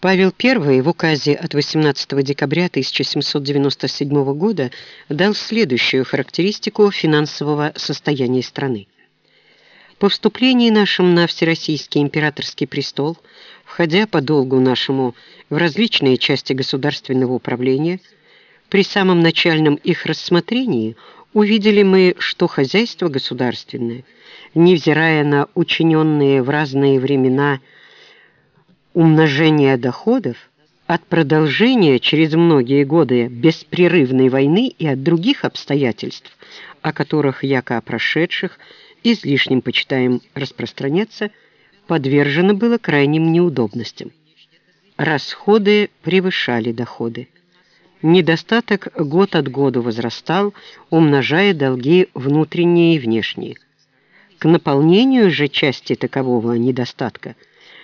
Павел I в указе от 18 декабря 1797 года дал следующую характеристику финансового состояния страны. По вступлении нашим на Всероссийский императорский престол, входя по долгу нашему в различные части государственного управления, при самом начальном их рассмотрении увидели мы, что хозяйство государственное, невзирая на учиненные в разные времена умножение доходов, от продолжения через многие годы беспрерывной войны и от других обстоятельств, о которых яко о прошедших – излишним почитаем распространяться, подвержено было крайним неудобностям. Расходы превышали доходы. Недостаток год от года возрастал, умножая долги внутренние и внешние. К наполнению же части такового недостатка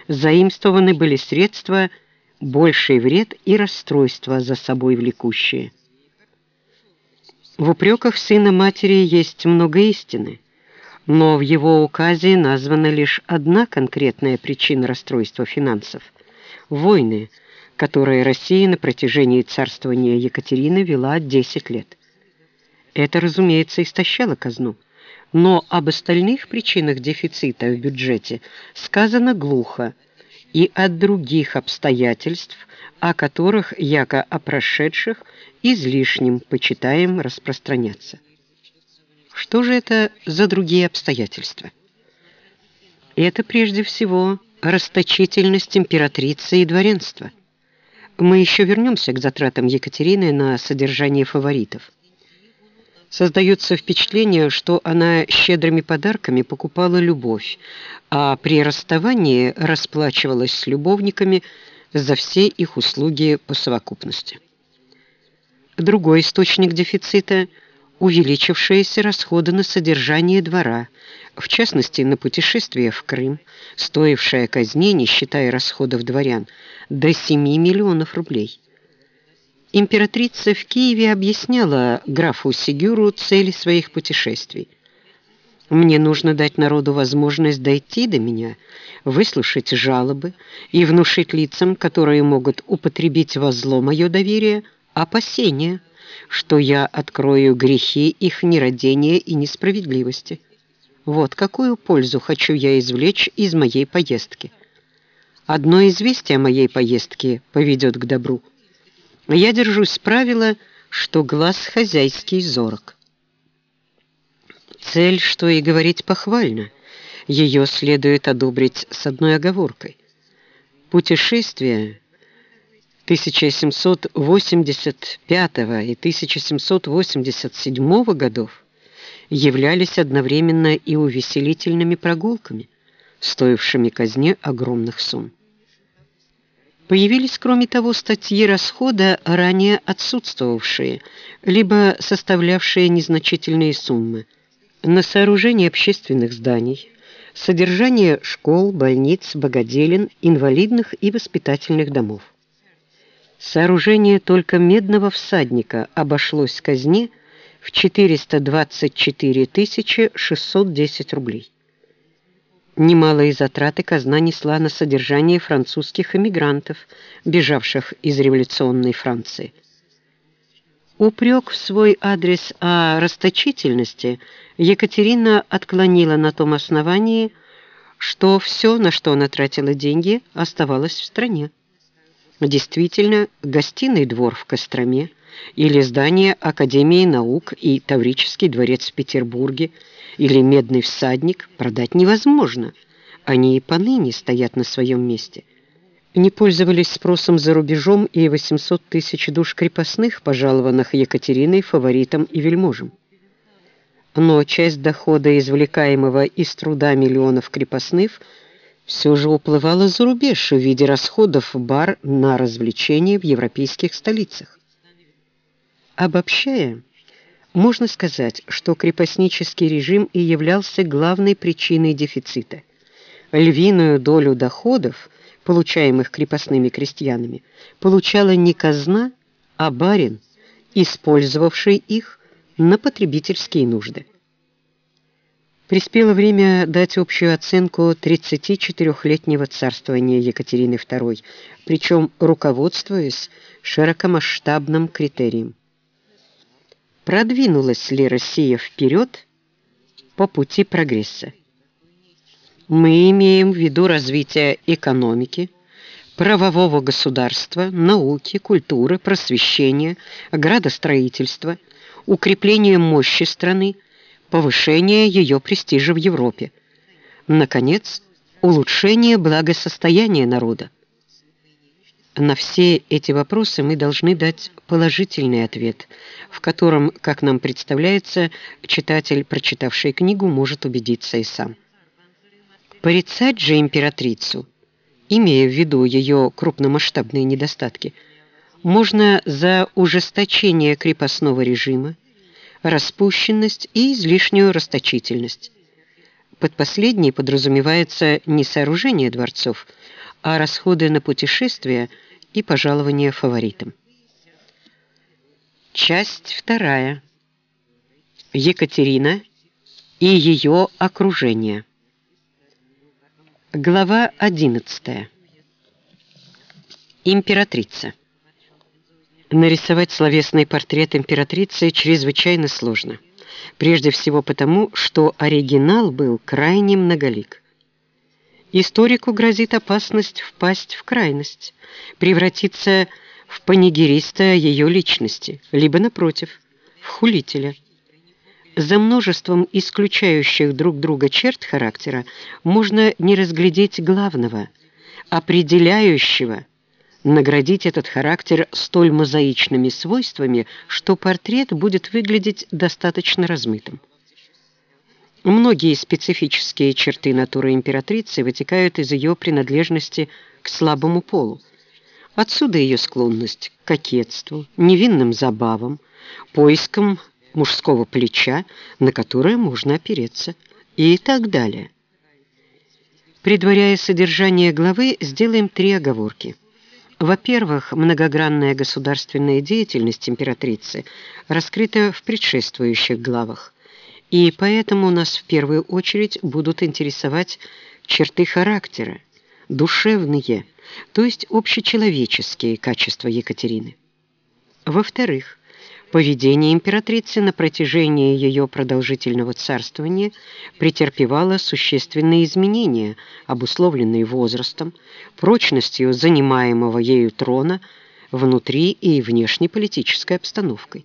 заимствованы были средства, больший вред и расстройства за собой влекущие. В упреках сына матери есть много истины но в его указе названа лишь одна конкретная причина расстройства финансов – войны, которые Россия на протяжении царствования Екатерины вела 10 лет. Это, разумеется, истощало казну, но об остальных причинах дефицита в бюджете сказано глухо и от других обстоятельств, о которых, яко о прошедших, излишним почитаем распространяться. Что же это за другие обстоятельства? Это прежде всего расточительность императрицы и дворянства. Мы еще вернемся к затратам Екатерины на содержание фаворитов. Создается впечатление, что она щедрыми подарками покупала любовь, а при расставании расплачивалась с любовниками за все их услуги по совокупности. Другой источник дефицита – увеличившиеся расходы на содержание двора, в частности, на путешествие в Крым, стоившее казне, не считая расходов дворян, до 7 миллионов рублей. Императрица в Киеве объясняла графу Сигюру цели своих путешествий. «Мне нужно дать народу возможность дойти до меня, выслушать жалобы и внушить лицам, которые могут употребить во зло мое доверие, опасения» что я открою грехи их нерадения и несправедливости. Вот какую пользу хочу я извлечь из моей поездки. Одно известие о моей поездке поведет к добру. Я держусь правила, что глаз хозяйский зорок. Цель, что и говорить похвально, ее следует одобрить с одной оговоркой. Путешествие 1785 и 1787 годов являлись одновременно и увеселительными прогулками, стоившими казне огромных сумм. Появились, кроме того, статьи расхода, ранее отсутствовавшие, либо составлявшие незначительные суммы, на сооружение общественных зданий, содержание школ, больниц, богоделин, инвалидных и воспитательных домов. Сооружение только медного всадника обошлось казне в 424 610 рублей. Немалые затраты казна несла на содержание французских эмигрантов, бежавших из революционной Франции. Упрек в свой адрес о расточительности Екатерина отклонила на том основании, что все, на что она тратила деньги, оставалось в стране. Действительно, гостиный двор в Костроме или здание Академии наук и Таврический дворец в Петербурге или Медный всадник продать невозможно. Они и поныне стоят на своем месте. Не пользовались спросом за рубежом и 800 тысяч душ крепостных, пожалованных Екатериной фаворитом и вельможем. Но часть дохода, извлекаемого из труда миллионов крепостных – все же уплывала за рубеж в виде расходов в бар на развлечения в европейских столицах. Обобщая, можно сказать, что крепостнический режим и являлся главной причиной дефицита. Львиную долю доходов, получаемых крепостными крестьянами, получала не казна, а барин, использовавший их на потребительские нужды. Приспело время дать общую оценку 34-летнего царствования Екатерины II, причем руководствуясь широкомасштабным критерием. Продвинулась ли Россия вперед по пути прогресса? Мы имеем в виду развитие экономики, правового государства, науки, культуры, просвещения, градостроительства, укрепление мощи страны, повышение ее престижа в Европе. Наконец, улучшение благосостояния народа. На все эти вопросы мы должны дать положительный ответ, в котором, как нам представляется, читатель, прочитавший книгу, может убедиться и сам. Порицать же императрицу, имея в виду ее крупномасштабные недостатки, можно за ужесточение крепостного режима, распущенность и излишнюю расточительность. Под последней подразумевается не сооружение дворцов, а расходы на путешествия и пожалования фаворитам. Часть вторая. Екатерина и ее окружение. Глава 11. Императрица. Нарисовать словесный портрет императрицы чрезвычайно сложно. Прежде всего потому, что оригинал был крайне многолик. Историку грозит опасность впасть в крайность, превратиться в панигериста ее личности, либо, напротив, в хулителя. За множеством исключающих друг друга черт характера можно не разглядеть главного, определяющего – наградить этот характер столь мозаичными свойствами, что портрет будет выглядеть достаточно размытым. Многие специфические черты натуры императрицы вытекают из ее принадлежности к слабому полу. Отсюда ее склонность к кокетству, невинным забавам, поискам мужского плеча, на которое можно опереться, и так далее. Предваряя содержание главы, сделаем три оговорки – во-первых, многогранная государственная деятельность императрицы раскрыта в предшествующих главах, и поэтому нас в первую очередь будут интересовать черты характера, душевные, то есть общечеловеческие качества Екатерины. Во-вторых, Поведение императрицы на протяжении ее продолжительного царствования претерпевало существенные изменения, обусловленные возрастом, прочностью занимаемого ею трона, внутри и внешнеполитической обстановкой.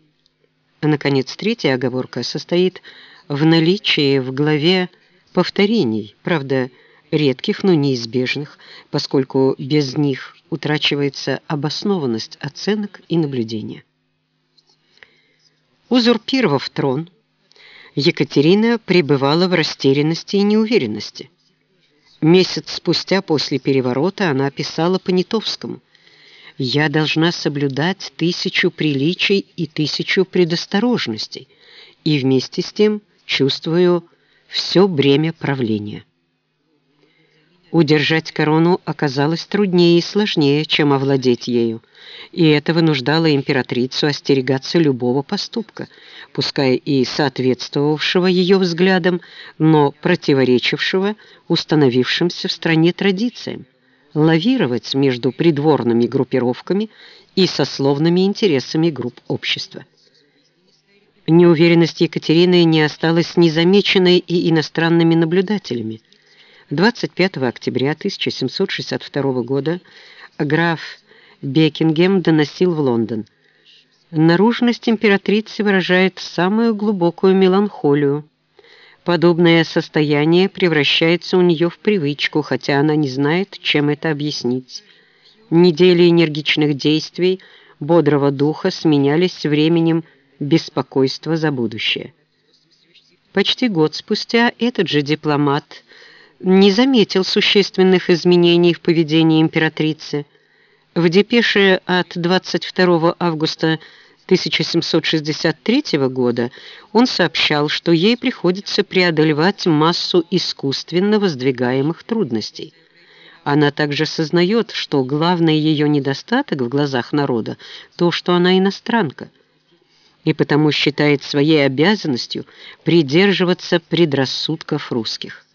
А, наконец, третья оговорка состоит в наличии в главе повторений, правда, редких, но неизбежных, поскольку без них утрачивается обоснованность оценок и наблюдения. Узурпировав трон, Екатерина пребывала в растерянности и неуверенности. Месяц спустя после переворота она писала Понятовскому «Я должна соблюдать тысячу приличий и тысячу предосторожностей, и вместе с тем чувствую все бремя правления». Удержать корону оказалось труднее и сложнее, чем овладеть ею, и это вынуждало императрицу остерегаться любого поступка, пускай и соответствовавшего ее взглядам, но противоречившего установившимся в стране традициям, лавировать между придворными группировками и сословными интересами групп общества. Неуверенность Екатерины не осталась незамеченной и иностранными наблюдателями – 25 октября 1762 года граф Бекингем доносил в Лондон. Наружность императрицы выражает самую глубокую меланхолию. Подобное состояние превращается у нее в привычку, хотя она не знает, чем это объяснить. Недели энергичных действий, бодрого духа сменялись временем беспокойства за будущее. Почти год спустя этот же дипломат – не заметил существенных изменений в поведении императрицы. В депеше от 22 августа 1763 года он сообщал, что ей приходится преодолевать массу искусственно воздвигаемых трудностей. Она также сознает, что главный ее недостаток в глазах народа – то, что она иностранка. и потому считает своей обязанностью придерживаться предрассудков русских.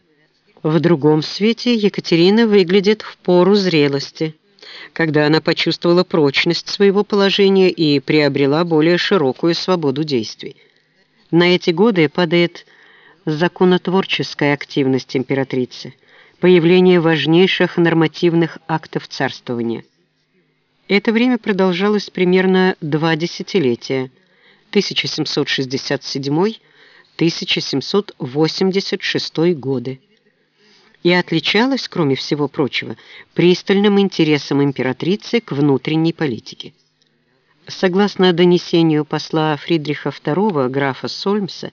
В другом свете Екатерина выглядит в пору зрелости, когда она почувствовала прочность своего положения и приобрела более широкую свободу действий. На эти годы падает законотворческая активность императрицы, появление важнейших нормативных актов царствования. Это время продолжалось примерно два десятилетия, 1767-1786 годы, и отличалось, кроме всего прочего, пристальным интересом императрицы к внутренней политике. Согласно донесению посла Фридриха II, графа Сольмса,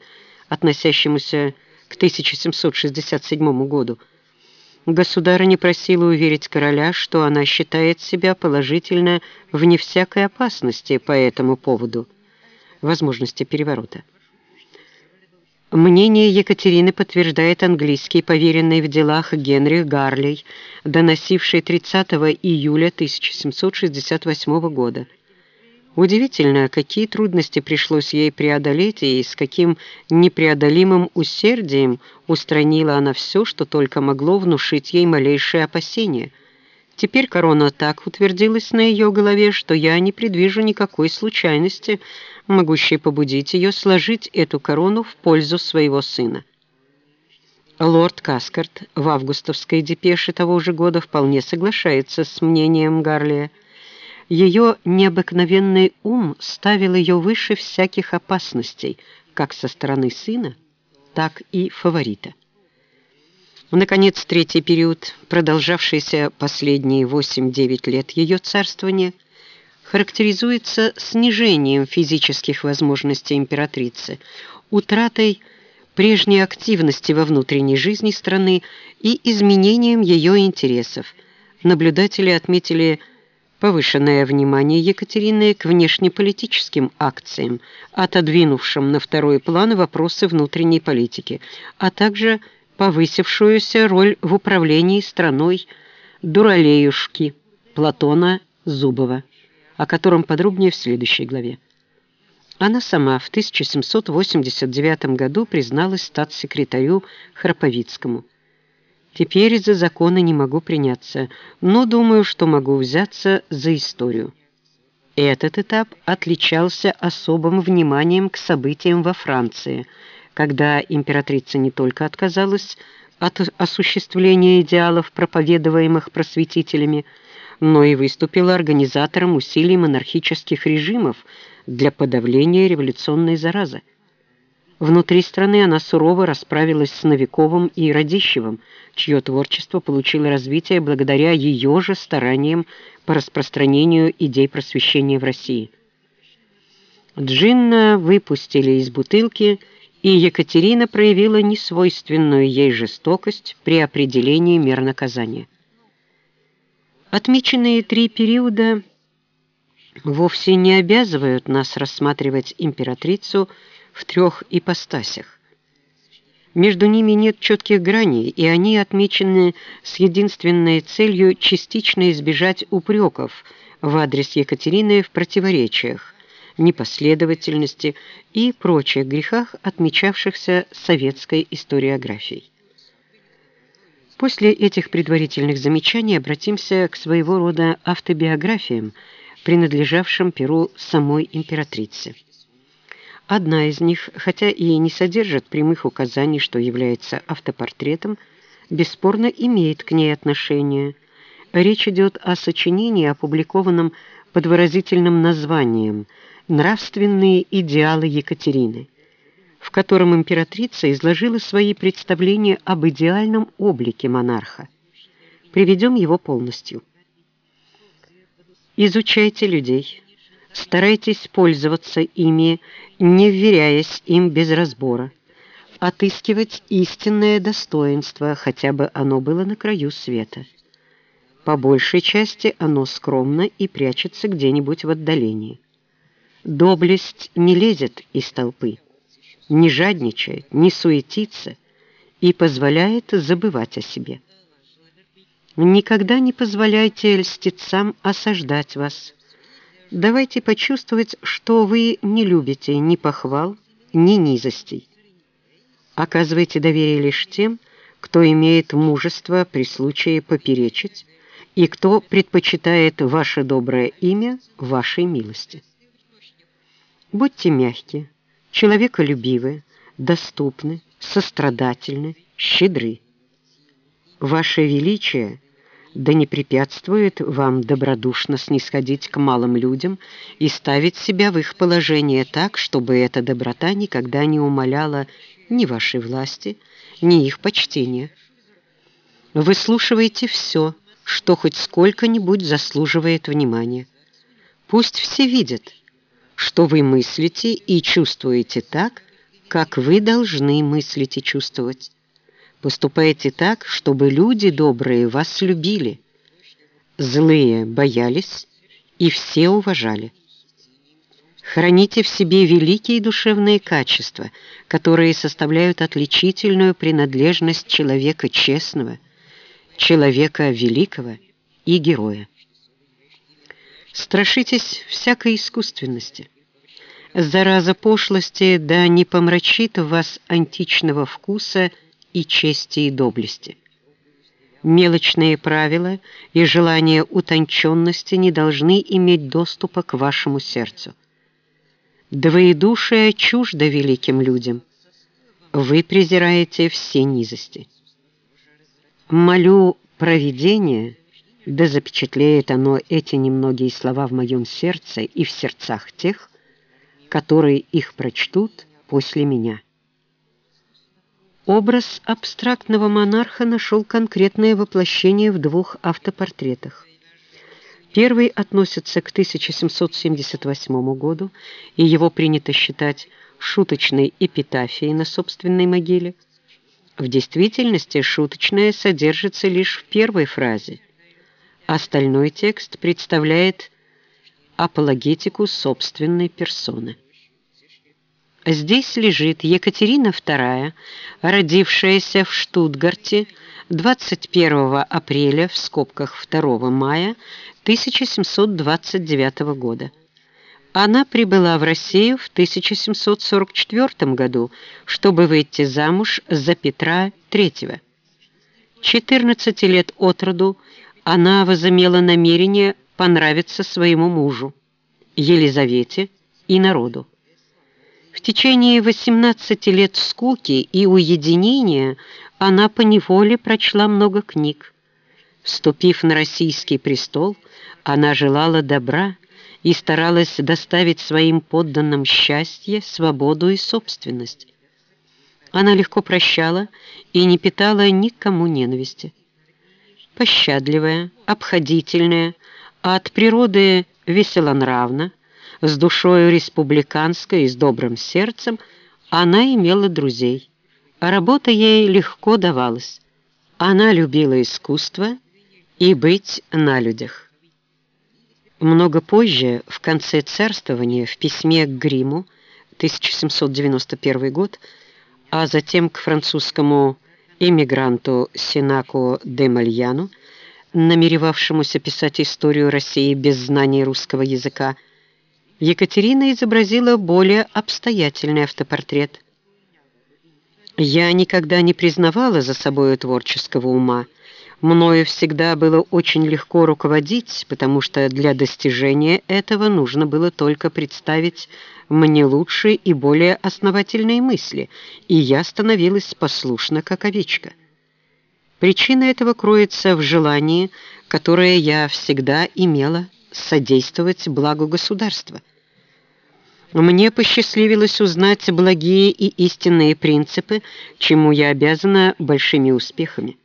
относящемуся к 1767 году, государыня просила уверить короля, что она считает себя положительно вне всякой опасности по этому поводу, возможности переворота. Мнение Екатерины подтверждает английский поверенный в делах Генрих Гарлей, доносивший 30 июля 1768 года. Удивительно, какие трудности пришлось ей преодолеть и с каким непреодолимым усердием устранила она все, что только могло внушить ей малейшее опасение. Теперь корона так утвердилась на ее голове, что я не предвижу никакой случайности, могущей побудить ее сложить эту корону в пользу своего сына. Лорд Каскарт в августовской депеше того же года вполне соглашается с мнением Гарлия – ее необыкновенный ум ставил ее выше всяких опасностей, как со стороны сына, так и фаворита. Наконец, третий период, продолжавшийся последние 8-9 лет ее царствования, характеризуется снижением физических возможностей императрицы, утратой прежней активности во внутренней жизни страны и изменением ее интересов. Наблюдатели отметили – повышенное внимание Екатерины к внешнеполитическим акциям, отодвинувшим на второй план вопросы внутренней политики, а также повысившуюся роль в управлении страной Дуралеюшки Платона Зубова, о котором подробнее в следующей главе. Она сама в 1789 году призналась статс-секретарю Храповицкому – Теперь из-за закона не могу приняться, но думаю, что могу взяться за историю. Этот этап отличался особым вниманием к событиям во Франции, когда императрица не только отказалась от осуществления идеалов, проповедуемых просветителями, но и выступила организатором усилий монархических режимов для подавления революционной заразы. Внутри страны она сурово расправилась с Новиковым и Радищевым, чье творчество получило развитие благодаря ее же стараниям по распространению идей просвещения в России. Джинна выпустили из бутылки, и Екатерина проявила несвойственную ей жестокость при определении мер наказания. Отмеченные три периода вовсе не обязывают нас рассматривать императрицу в трех ипостасях. Между ними нет четких граней, и они отмечены с единственной целью частично избежать упреков в адрес Екатерины в противоречиях, непоследовательности и прочих грехах, отмечавшихся советской историографией. После этих предварительных замечаний обратимся к своего рода автобиографиям, принадлежавшим перу самой императрицы. Одна из них, хотя и не содержит прямых указаний, что является автопортретом, бесспорно имеет к ней отношение. Речь идет о сочинении, опубликованном под выразительным названием «Нравственные идеалы Екатерины», в котором императрица изложила свои представления об идеальном облике монарха. Приведем его полностью. Изучайте людей, Старайтесь пользоваться ими, не вверяясь им без разбора. Отыскивать истинное достоинство, хотя бы оно было на краю света. По большей части оно скромно и прячется где-нибудь в отдалении. Доблесть не лезет из толпы, не жадничает, не суетится и позволяет забывать о себе. Никогда не позволяйте льстецам осаждать вас – давайте почувствовать, что вы не любите ни похвал, ни низостей. Оказывайте доверие лишь тем, кто имеет мужество при случае поперечить и кто предпочитает ваше доброе имя вашей милости. Будьте мягкие, человеколюбивы, доступны, сострадательны, щедры. Ваше величие да не препятствует вам добродушно снисходить к малым людям и ставить себя в их положение так, чтобы эта доброта никогда не умаляла ни вашей власти, ни их почтения. Выслушивайте все, что хоть сколько-нибудь заслуживает внимания. Пусть все видят, что вы мыслите и чувствуете так, как вы должны мыслить и чувствовать. Поступайте так, чтобы люди добрые вас любили, злые боялись и все уважали. Храните в себе великие душевные качества, которые составляют отличительную принадлежность человека честного, человека великого и героя. Страшитесь всякой искусственности. Зараза пошлости да не помрачит вас античного вкуса и чести и доблести. Мелочные правила и желание утонченности не должны иметь доступа к вашему сердцу. Двоедушие чуждо великим людям. Вы презираете все низости. Молю провидение, да запечатлеет оно эти немногие слова в моем сердце и в сердцах тех, которые их прочтут после меня. Образ абстрактного монарха нашел конкретное воплощение в двух автопортретах. Первый относится к 1778 году, и его принято считать шуточной эпитафией на собственной могиле. В действительности шуточное содержится лишь в первой фразе. Остальной текст представляет апологетику собственной персоны. Здесь лежит Екатерина II, родившаяся в Штутгарте 21 апреля в скобках 2 мая 1729 года. Она прибыла в Россию в 1744 году, чтобы выйти замуж за Петра III. 14 лет от роду она возымела намерение понравиться своему мужу, Елизавете и народу. Течение 18 лет скуки и уединения она поневоле прочла много книг. Вступив на российский престол, она желала добра и старалась доставить своим подданным счастье, свободу и собственность. Она легко прощала и не питала никому ненависти. Пощадливая, обходительная, а от природы веселонравна, с душою республиканской и с добрым сердцем, она имела друзей, а работа ей легко давалась. Она любила искусство и быть на людях. Много позже, в конце царствования, в письме к Гриму, 1791 год, а затем к французскому эмигранту Синаку де Мальяну, намеревавшемуся писать историю России без знания русского языка, Екатерина изобразила более обстоятельный автопортрет. Я никогда не признавала за собой творческого ума. Мною всегда было очень легко руководить, потому что для достижения этого нужно было только представить мне лучшие и более основательные мысли, и я становилась послушна, как овечка. Причина этого кроется в желании, которое я всегда имела содействовать благу государства. Мне посчастливилось узнать благие и истинные принципы, чему я обязана большими успехами.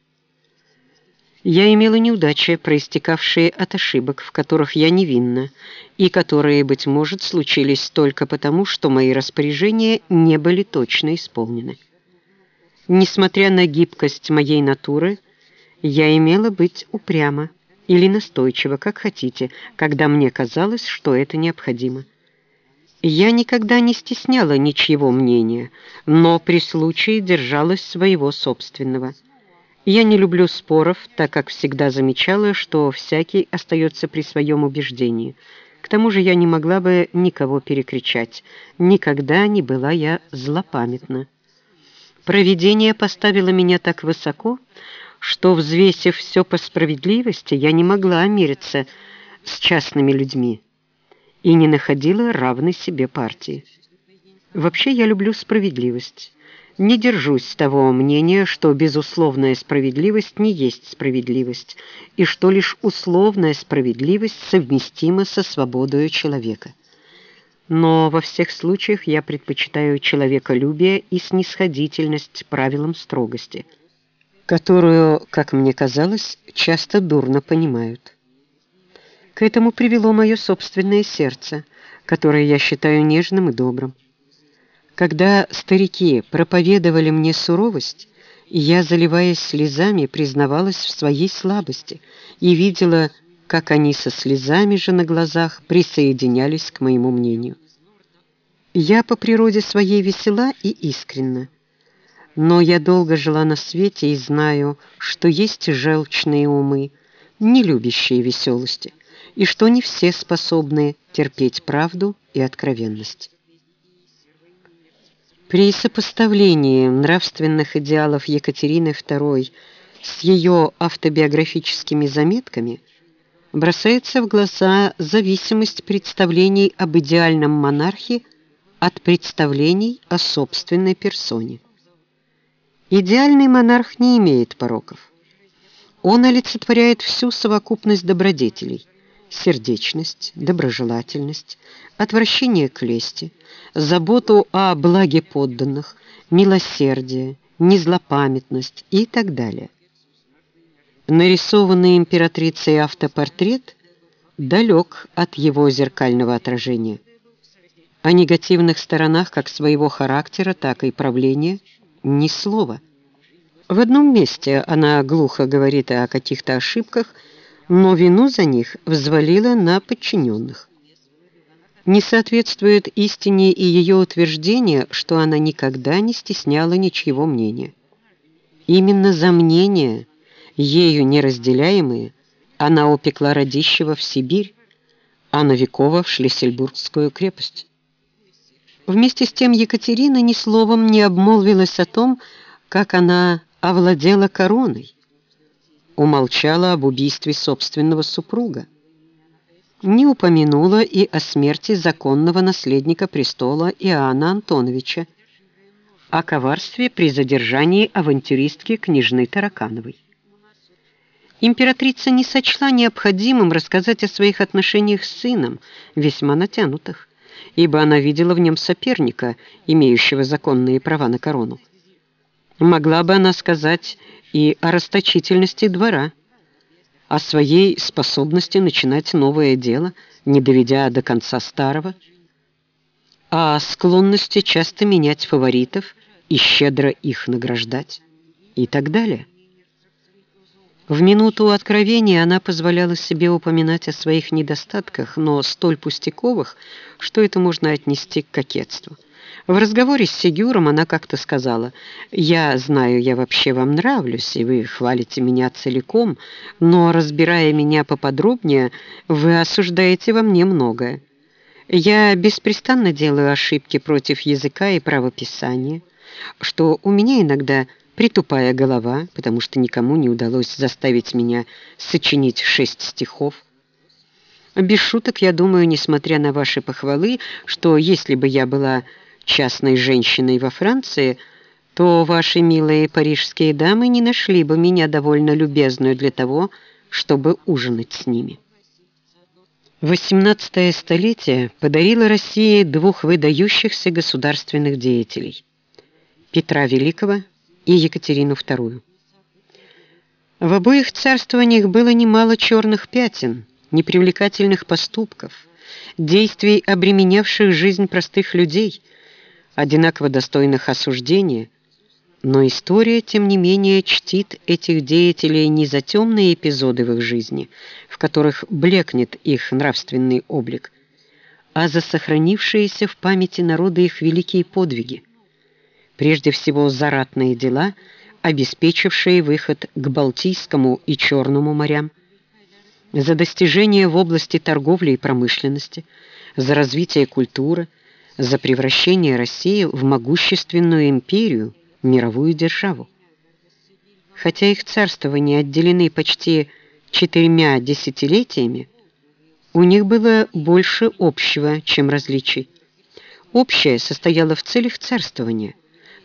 Я имела неудачи, проистекавшие от ошибок, в которых я невинна, и которые, быть может, случились только потому, что мои распоряжения не были точно исполнены. Несмотря на гибкость моей натуры, я имела быть упряма или настойчива, как хотите, когда мне казалось, что это необходимо. Я никогда не стесняла ничьего мнения, но при случае держалась своего собственного. Я не люблю споров, так как всегда замечала, что всякий остается при своем убеждении. К тому же я не могла бы никого перекричать. Никогда не была я злопамятна. Провидение поставило меня так высоко, что, взвесив все по справедливости, я не могла мириться с частными людьми и не находила равной себе партии. Вообще я люблю справедливость. Не держусь того мнения, что безусловная справедливость не есть справедливость, и что лишь условная справедливость совместима со свободой человека. Но во всех случаях я предпочитаю человеколюбие и снисходительность правилам строгости, которую, как мне казалось, часто дурно понимают. К этому привело мое собственное сердце, которое я считаю нежным и добрым. Когда старики проповедовали мне суровость, я, заливаясь слезами, признавалась в своей слабости и видела, как они со слезами же на глазах присоединялись к моему мнению. Я по природе своей весела и искренна, но я долго жила на свете и знаю, что есть желчные умы, не любящие веселости, и что не все способны терпеть правду и откровенность. При сопоставлении нравственных идеалов Екатерины II с ее автобиографическими заметками бросается в глаза зависимость представлений об идеальном монархе от представлений о собственной персоне. Идеальный монарх не имеет пороков. Он олицетворяет всю совокупность добродетелей – сердечность, доброжелательность, отвращение к лести, заботу о благе подданных, милосердие, незлопамятность и так далее. Нарисованный императрицей автопортрет далек от его зеркального отражения. О негативных сторонах как своего характера, так и правления ни слова. В одном месте она глухо говорит о каких-то ошибках – но вину за них взвалила на подчиненных. Не соответствует истине и ее утверждение, что она никогда не стесняла ничьего мнения. Именно за мнение, ею неразделяемые, она упекла Радищева в Сибирь, а Новикова в Шлиссельбургскую крепость. Вместе с тем Екатерина ни словом не обмолвилась о том, как она овладела короной, умолчала об убийстве собственного супруга. Не упомянула и о смерти законного наследника престола Иоанна Антоновича, о коварстве при задержании авантюристки княжны Таракановой. Императрица не сочла необходимым рассказать о своих отношениях с сыном, весьма натянутых, ибо она видела в нем соперника, имеющего законные права на корону. Могла бы она сказать и о расточительности двора, о своей способности начинать новое дело, не доведя до конца старого, о склонности часто менять фаворитов и щедро их награждать и так далее. В минуту откровения она позволяла себе упоминать о своих недостатках, но столь пустяковых, что это можно отнести к кокетству. В разговоре с Сигюром она как-то сказала, «Я знаю, я вообще вам нравлюсь, и вы хвалите меня целиком, но, разбирая меня поподробнее, вы осуждаете во мне многое. Я беспрестанно делаю ошибки против языка и правописания, что у меня иногда притупая голова, потому что никому не удалось заставить меня сочинить шесть стихов. Без шуток, я думаю, несмотря на ваши похвалы, что если бы я была частной женщиной во Франции, то ваши милые парижские дамы не нашли бы меня довольно любезную для того, чтобы ужинать с ними. XVIII столетие подарило России двух выдающихся государственных деятелей – Петра Великого и Екатерину II. В обоих царствованиях было немало черных пятен, непривлекательных поступков, действий, обременявших жизнь простых людей – одинаково достойных осуждения, но история, тем не менее, чтит этих деятелей не за темные эпизоды в их жизни, в которых блекнет их нравственный облик, а за сохранившиеся в памяти народа их великие подвиги, прежде всего за ратные дела, обеспечившие выход к Балтийскому и Черному морям, за достижения в области торговли и промышленности, за развитие культуры, за превращение России в могущественную империю, мировую державу. Хотя их царствования отделены почти четырьмя десятилетиями, у них было больше общего, чем различий. Общее состояло в целях царствования,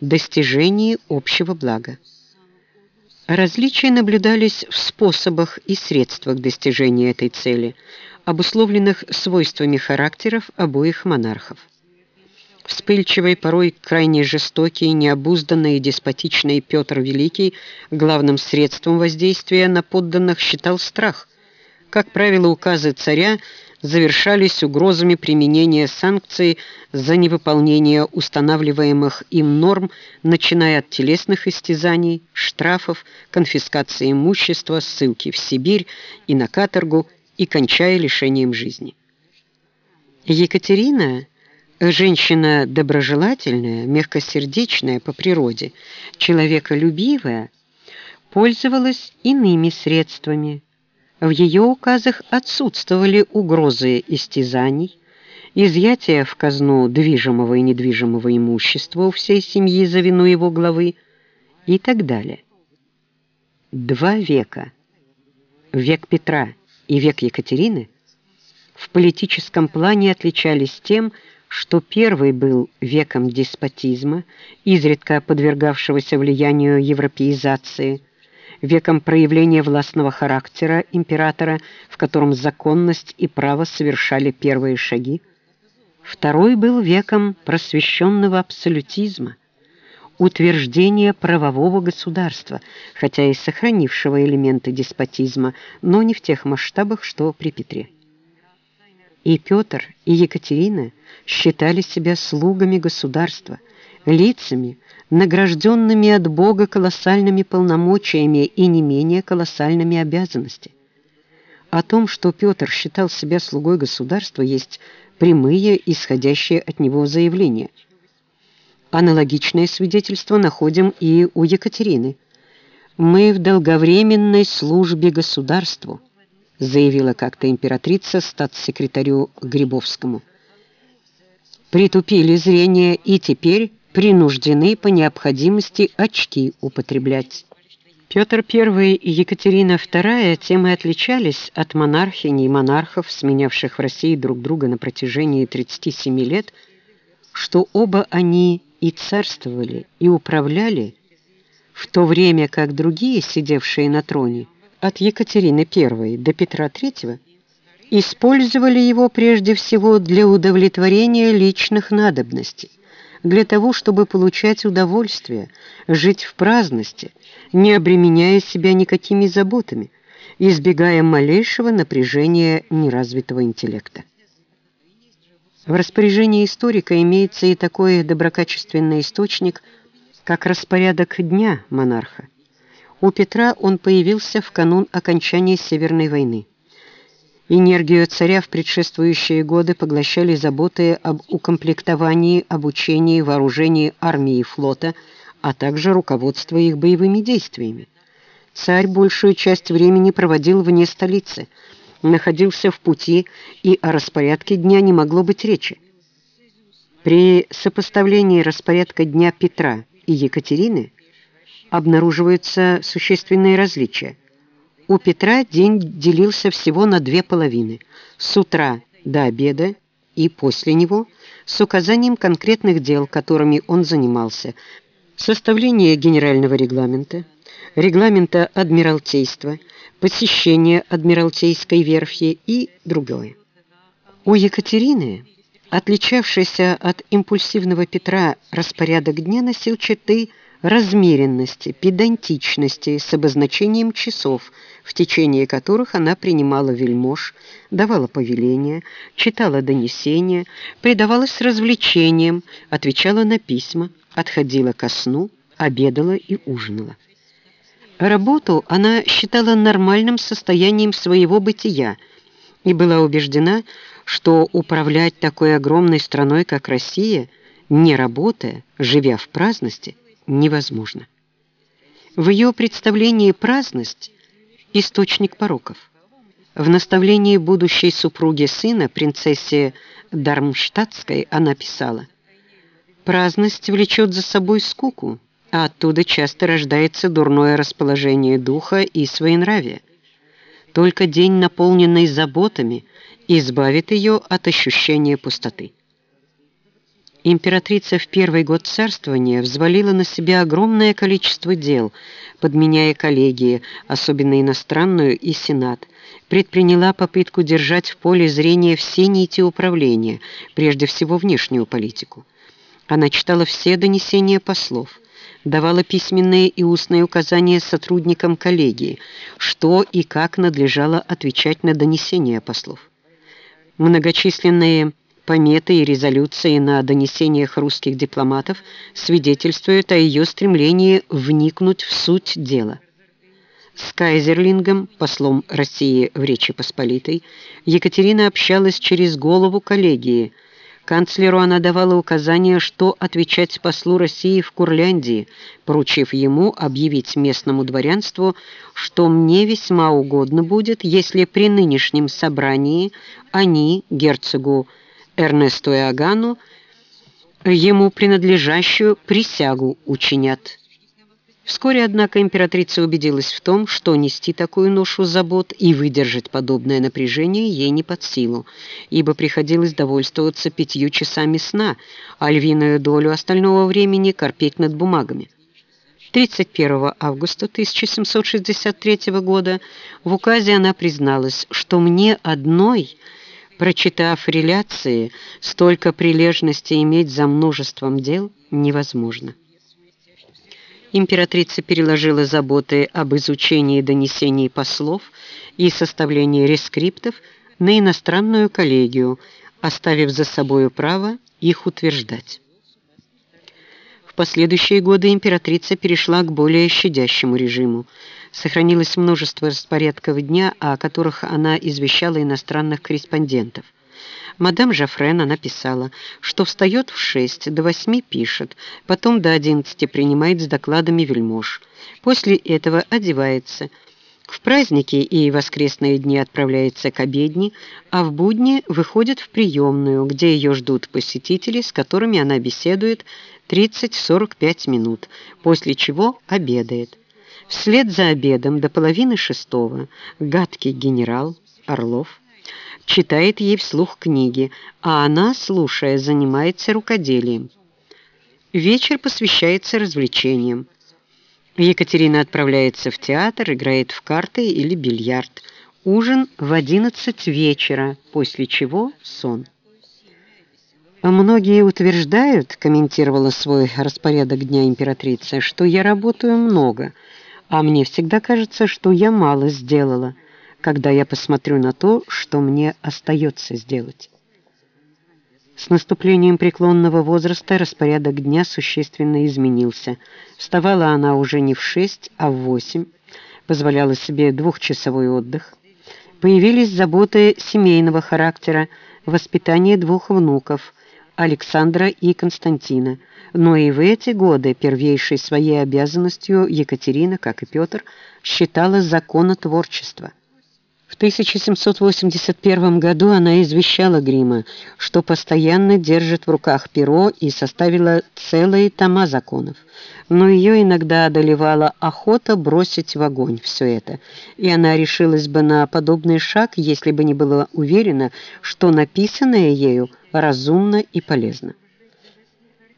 достижении общего блага. Различия наблюдались в способах и средствах достижения этой цели, обусловленных свойствами характеров обоих монархов. Вспыльчивый, порой крайне жестокий, необузданный и деспотичный Петр Великий главным средством воздействия на подданных считал страх. Как правило, указы царя завершались угрозами применения санкций за невыполнение устанавливаемых им норм, начиная от телесных истязаний, штрафов, конфискации имущества, ссылки в Сибирь и на каторгу и кончая лишением жизни. Екатерина, женщина доброжелательная, мягкосердечная по природе, человеколюбивая, пользовалась иными средствами – в ее указах отсутствовали угрозы истязаний, изъятия в казну движимого и недвижимого имущества у всей семьи за вину его главы и так далее. Два века, век Петра и век Екатерины, в политическом плане отличались тем, что первый был веком деспотизма, изредка подвергавшегося влиянию европеизации – веком проявления властного характера императора, в котором законность и право совершали первые шаги. Второй был веком просвещенного абсолютизма, утверждения правового государства, хотя и сохранившего элементы деспотизма, но не в тех масштабах, что при Петре. И Петр, и Екатерина считали себя слугами государства, лицами, награжденными от Бога колоссальными полномочиями и не менее колоссальными обязанностями. О том, что Петр считал себя слугой государства, есть прямые, исходящие от него заявления. Аналогичное свидетельство находим и у Екатерины. «Мы в долговременной службе государству», заявила как-то императрица статс-секретарю Грибовскому. «Притупили зрение и теперь принуждены по необходимости очки употреблять. Петр I и Екатерина II тем и отличались от монархинь и монархов, сменявших в России друг друга на протяжении 37 лет, что оба они и царствовали, и управляли, в то время как другие, сидевшие на троне, от Екатерины I до Петра III, использовали его прежде всего для удовлетворения личных надобностей, для того, чтобы получать удовольствие, жить в праздности, не обременяя себя никакими заботами, избегая малейшего напряжения неразвитого интеллекта. В распоряжении историка имеется и такой доброкачественный источник, как распорядок дня монарха. У Петра он появился в канун окончания Северной войны. Энергию царя в предшествующие годы поглощали заботы об укомплектовании, обучении, вооружении армии и флота, а также руководство их боевыми действиями. Царь большую часть времени проводил вне столицы, находился в пути, и о распорядке дня не могло быть речи. При сопоставлении распорядка дня Петра и Екатерины обнаруживаются существенные различия – у Петра день делился всего на две половины – с утра до обеда и после него с указанием конкретных дел, которыми он занимался, составление генерального регламента, регламента Адмиралтейства, посещение Адмиралтейской верфи и другое. У Екатерины, отличавшийся от импульсивного Петра, распорядок дня носил черты – размеренности, педантичности с обозначением часов, в течение которых она принимала вельмож, давала повеления, читала донесения, предавалась развлечениям, отвечала на письма, отходила ко сну, обедала и ужинала. Работу она считала нормальным состоянием своего бытия и была убеждена, что управлять такой огромной страной, как Россия, не работая, живя в праздности – невозможно. В ее представлении праздность – источник пороков. В наставлении будущей супруги сына, принцессе Дармштадтской, она писала «Праздность влечет за собой скуку, а оттуда часто рождается дурное расположение духа и своенравие. Только день, наполненный заботами, избавит ее от ощущения пустоты». Императрица в первый год царствования взвалила на себя огромное количество дел, подменяя коллегии, особенно иностранную и сенат, предприняла попытку держать в поле зрения все нити управления, прежде всего внешнюю политику. Она читала все донесения послов, давала письменные и устные указания сотрудникам коллегии, что и как надлежало отвечать на донесения послов. Многочисленные Пометы и резолюции на донесениях русских дипломатов свидетельствуют о ее стремлении вникнуть в суть дела. С Кайзерлингом, послом России в Речи Посполитой, Екатерина общалась через голову коллегии. Канцлеру она давала указания, что отвечать послу России в Курляндии, поручив ему объявить местному дворянству, что мне весьма угодно будет, если при нынешнем собрании они, герцогу Эрнесту Иоганну ему принадлежащую присягу учинят. Вскоре, однако, императрица убедилась в том, что нести такую ношу забот и выдержать подобное напряжение ей не под силу, ибо приходилось довольствоваться пятью часами сна, а львиную долю остального времени корпеть над бумагами. 31 августа 1763 года в указе она призналась, что мне одной – Прочитав реляции, столько прилежности иметь за множеством дел невозможно. Императрица переложила заботы об изучении донесений послов и составлении рескриптов на иностранную коллегию, оставив за собою право их утверждать. В последующие годы императрица перешла к более щадящему режиму. Сохранилось множество распорядков дня, о которых она извещала иностранных корреспондентов. Мадам Жафрена написала, что встает в 6, до 8 пишет, потом до 11 принимает с докладами вельмож. После этого одевается – в праздники и воскресные дни отправляется к обедне, а в будни выходит в приемную, где ее ждут посетители, с которыми она беседует 30-45 минут, после чего обедает. Вслед за обедом до половины шестого гадкий генерал Орлов читает ей вслух книги, а она, слушая, занимается рукоделием. Вечер посвящается развлечениям. Екатерина отправляется в театр, играет в карты или бильярд. Ужин в 11 вечера, после чего сон. «Многие утверждают, — комментировала свой распорядок дня императрица, — что я работаю много, а мне всегда кажется, что я мало сделала, когда я посмотрю на то, что мне остается сделать». С наступлением преклонного возраста распорядок дня существенно изменился. Вставала она уже не в шесть, а в восемь, позволяла себе двухчасовой отдых. Появились заботы семейного характера, воспитание двух внуков, Александра и Константина. Но и в эти годы первейшей своей обязанностью Екатерина, как и Петр, считала законотворчество – в 1781 году она извещала Грима, что постоянно держит в руках перо и составила целые тома законов. Но ее иногда одолевала охота бросить в огонь все это, и она решилась бы на подобный шаг, если бы не была уверена, что написанное ею разумно и полезно.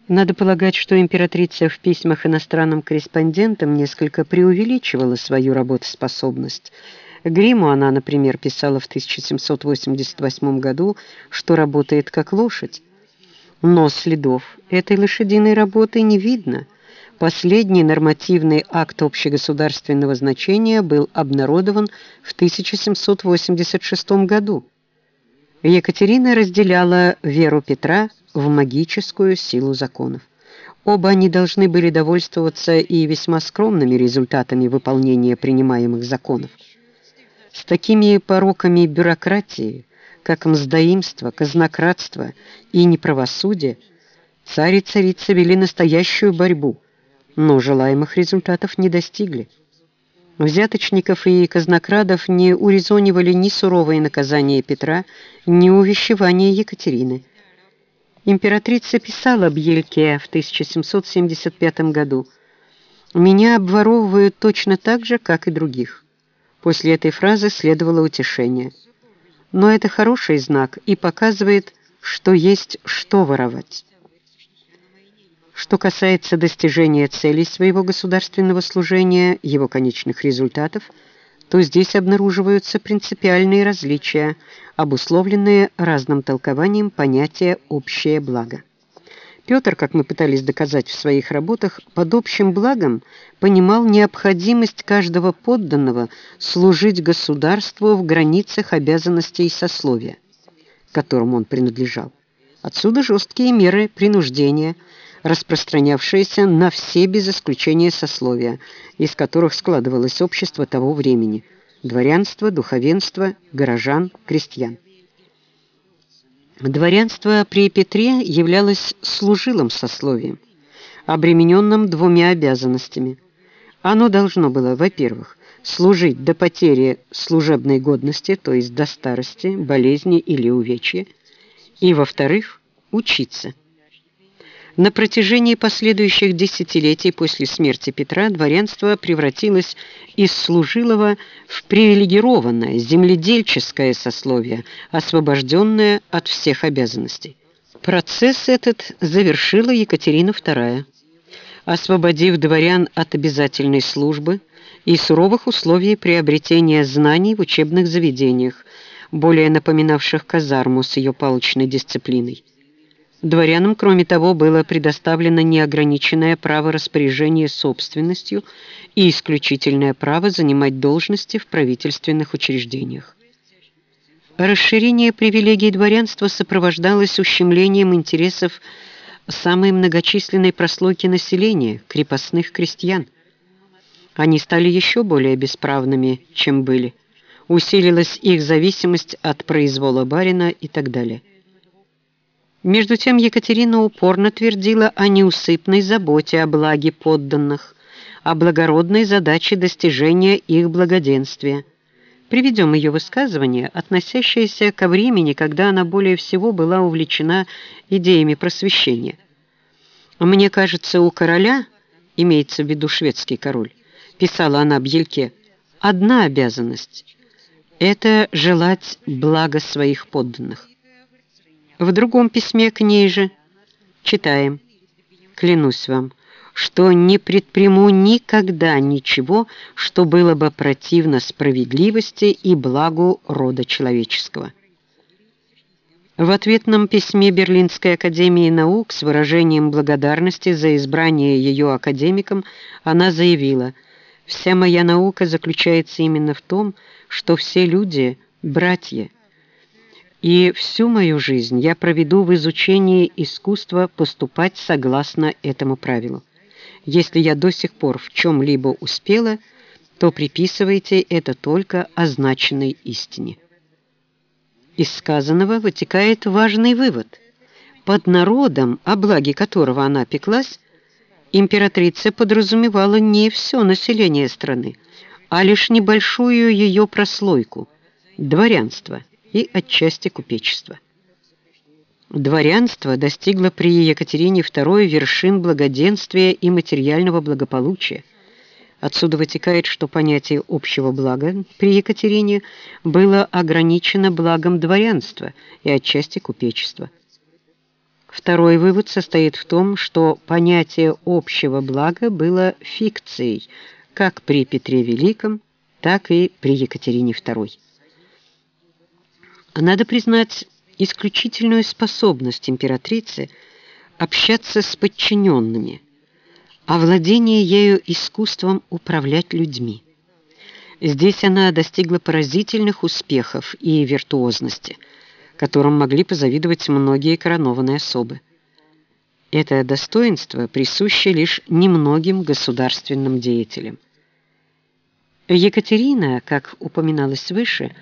Надо полагать, что императрица в письмах иностранным корреспондентам несколько преувеличивала свою работоспособность – Гриму она, например, писала в 1788 году, что работает как лошадь. Но следов этой лошадиной работы не видно. Последний нормативный акт общегосударственного значения был обнародован в 1786 году. Екатерина разделяла веру Петра в магическую силу законов. Оба они должны были довольствоваться и весьма скромными результатами выполнения принимаемых законов. С такими пороками бюрократии, как мздоимство, казнократство и неправосудие, царь и царица вели настоящую борьбу, но желаемых результатов не достигли. Взяточников и казнокрадов не урезонивали ни суровые наказания Петра, ни увещевания Екатерины. Императрица писала Бьельке в 1775 году «Меня обворовывают точно так же, как и других». После этой фразы следовало утешение. Но это хороший знак и показывает, что есть что воровать. Что касается достижения целей своего государственного служения, его конечных результатов, то здесь обнаруживаются принципиальные различия, обусловленные разным толкованием понятия «общее благо». Петр, как мы пытались доказать в своих работах, под общим благом понимал необходимость каждого подданного служить государству в границах обязанностей сословия которому он принадлежал. Отсюда жесткие меры принуждения, распространявшиеся на все без исключения сословия, из которых складывалось общество того времени – дворянство, духовенство, горожан, крестьян. Дворянство при Петре являлось служилым сословием, обремененным двумя обязанностями. Оно должно было, во-первых, служить до потери служебной годности, то есть до старости, болезни или увечья, и, во-вторых, учиться. На протяжении последующих десятилетий после смерти Петра дворянство превратилось из служилого в привилегированное земледельческое сословие, освобожденное от всех обязанностей. Процесс этот завершила Екатерина II, освободив дворян от обязательной службы, и суровых условий приобретения знаний в учебных заведениях, более напоминавших казарму с ее палочной дисциплиной. Дворянам, кроме того, было предоставлено неограниченное право распоряжения собственностью и исключительное право занимать должности в правительственных учреждениях. Расширение привилегий дворянства сопровождалось ущемлением интересов самой многочисленной прослойки населения – крепостных крестьян – они стали еще более бесправными, чем были. Усилилась их зависимость от произвола барина и так далее. Между тем Екатерина упорно твердила о неусыпной заботе о благе подданных, о благородной задаче достижения их благоденствия. Приведем ее высказывание, относящееся ко времени, когда она более всего была увлечена идеями просвещения. «Мне кажется, у короля, имеется в виду шведский король, писала она Бьельке, одна обязанность – это желать блага своих подданных. В другом письме к ней же читаем «Клянусь вам, что не предприму никогда ничего, что было бы противно справедливости и благу рода человеческого». В ответном письме Берлинской академии наук с выражением благодарности за избрание ее академиком она заявила – Вся моя наука заключается именно в том, что все люди – братья. И всю мою жизнь я проведу в изучении искусства поступать согласно этому правилу. Если я до сих пор в чем-либо успела, то приписывайте это только означенной истине. Из сказанного вытекает важный вывод. Под народом, о благе которого она пеклась, императрица подразумевала не все население страны, а лишь небольшую ее прослойку – дворянство и отчасти купечество. Дворянство достигло при Екатерине II вершин благоденствия и материального благополучия. Отсюда вытекает, что понятие общего блага при Екатерине было ограничено благом дворянства и отчасти купечества. Второй вывод состоит в том, что понятие общего блага было фикцией как при Петре Великом, так и при Екатерине II. Надо признать исключительную способность императрицы общаться с подчиненными, овладение ею искусством управлять людьми. Здесь она достигла поразительных успехов и виртуозности – которым могли позавидовать многие коронованные особы. Это достоинство присуще лишь немногим государственным деятелям. Екатерина, как упоминалось выше,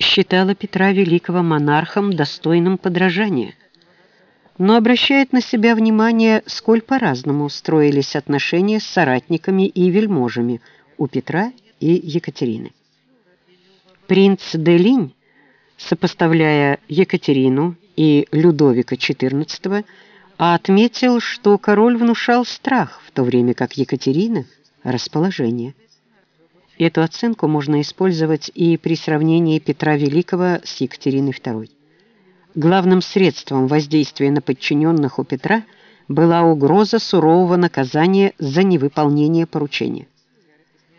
считала Петра Великого монархом, достойным подражания, но обращает на себя внимание, сколь по-разному строились отношения с соратниками и вельможами у Петра и Екатерины. Принц де Линь, сопоставляя Екатерину и Людовика XIV, отметил, что король внушал страх, в то время как Екатерина – расположение. Эту оценку можно использовать и при сравнении Петра Великого с Екатериной II. Главным средством воздействия на подчиненных у Петра была угроза сурового наказания за невыполнение поручения.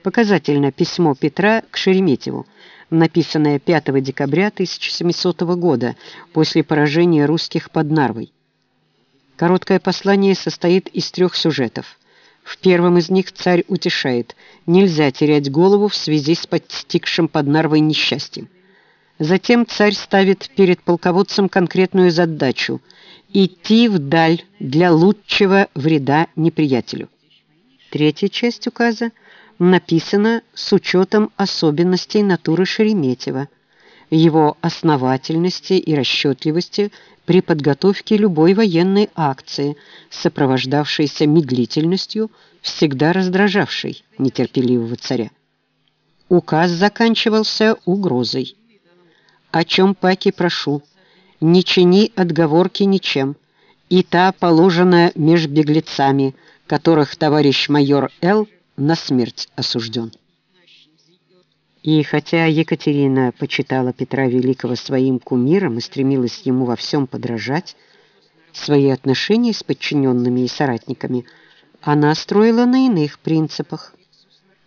Показательно письмо Петра к Шереметьеву, написанное 5 декабря 1700 года после поражения русских под Нарвой. Короткое послание состоит из трех сюжетов. В первом из них царь утешает, нельзя терять голову в связи с подстигшим под Нарвой несчастьем. Затем царь ставит перед полководцем конкретную задачу – идти вдаль для лучшего вреда неприятелю. Третья часть указа написана с учетом особенностей натуры Шереметьева, его основательности и расчетливости при подготовке любой военной акции, сопровождавшейся медлительностью, всегда раздражавшей нетерпеливого царя. Указ заканчивался угрозой. «О чем паки прошу, не чини отговорки ничем, и та положена меж беглецами, которых товарищ майор Л. на смерть осужден». И хотя Екатерина почитала Петра Великого своим кумиром и стремилась ему во всем подражать, свои отношения с подчиненными и соратниками она строила на иных принципах.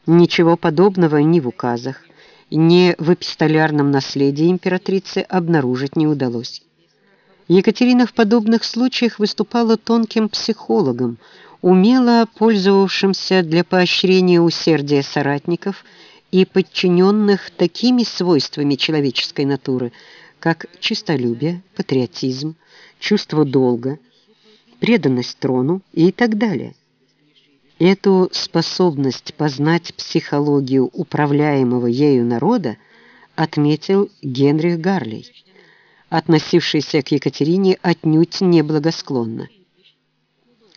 Ничего подобного ни в указах, ни в эпистолярном наследии императрицы обнаружить не удалось. Екатерина в подобных случаях выступала тонким психологом, умело пользовавшимся для поощрения усердия соратников – и подчиненных такими свойствами человеческой натуры, как честолюбие, патриотизм, чувство долга, преданность трону и так далее. Эту способность познать психологию управляемого ею народа отметил Генрих Гарлей, относившийся к Екатерине отнюдь неблагосклонно.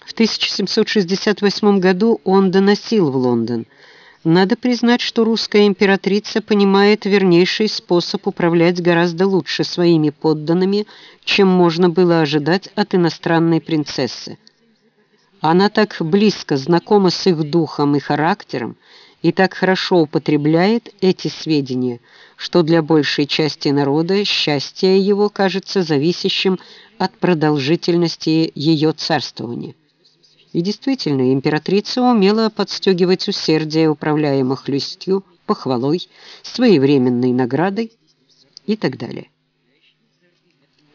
В 1768 году он доносил в Лондон – надо признать, что русская императрица понимает вернейший способ управлять гораздо лучше своими подданными, чем можно было ожидать от иностранной принцессы. Она так близко знакома с их духом и характером и так хорошо употребляет эти сведения, что для большей части народа счастье его кажется зависящим от продолжительности ее царствования. И действительно, императрица умела подстегивать усердие управляемых листью, похвалой, своевременной наградой и так далее.